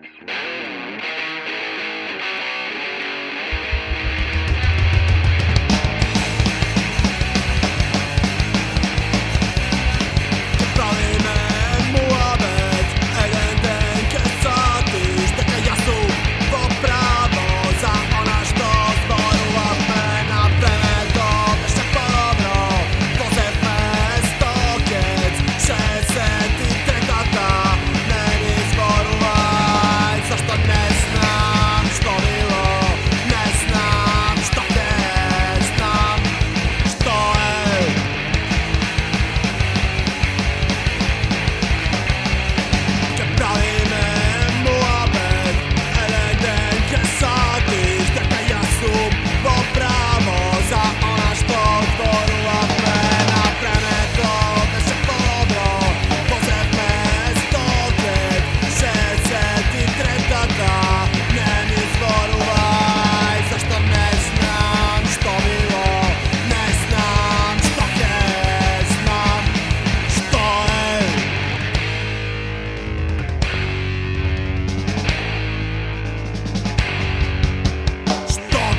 Bye.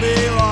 be long.